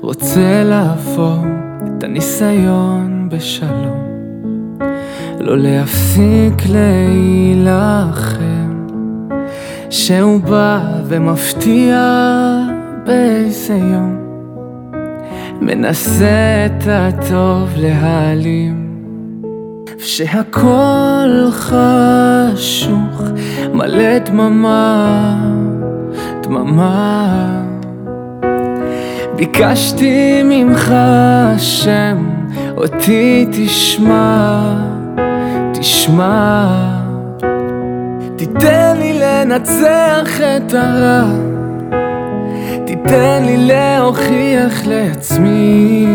רוצה לעבור את הניסיון בשלום, לא להפסיק להילחם, שהוא בא ומפתיע באיזה יום, מנסה את הטוב להעלים, ושהכל חשוך, מלא דממה, דממה. ביקשתי ממך השם, אותי תשמע, תשמע. תיתן לי לנצח את הרע, תיתן לי להוכיח לעצמי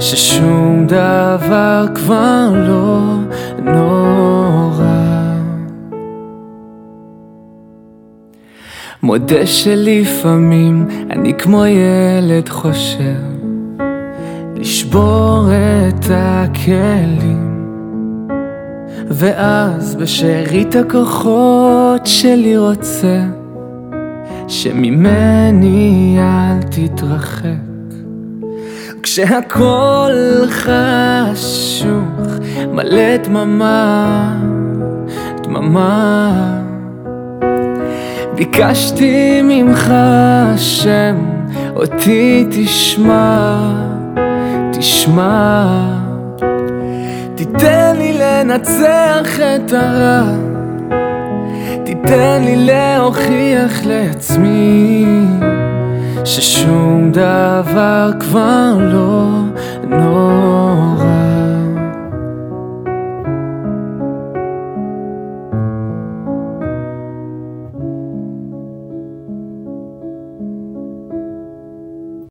ששום דבר כבר לא נורא. מודה שלפעמים אני כמו ילד חושב לשבור את הכלים. ואז בשארית הכוחות שלי רוצה שממני אל תתרחק. כשהכל חשוך מלא דממה, דממה ביקשתי ממך השם, אותי תשמע, תשמע. תיתן לי לנצח את הרע, תיתן לי להוכיח לעצמי ששום דבר כבר לא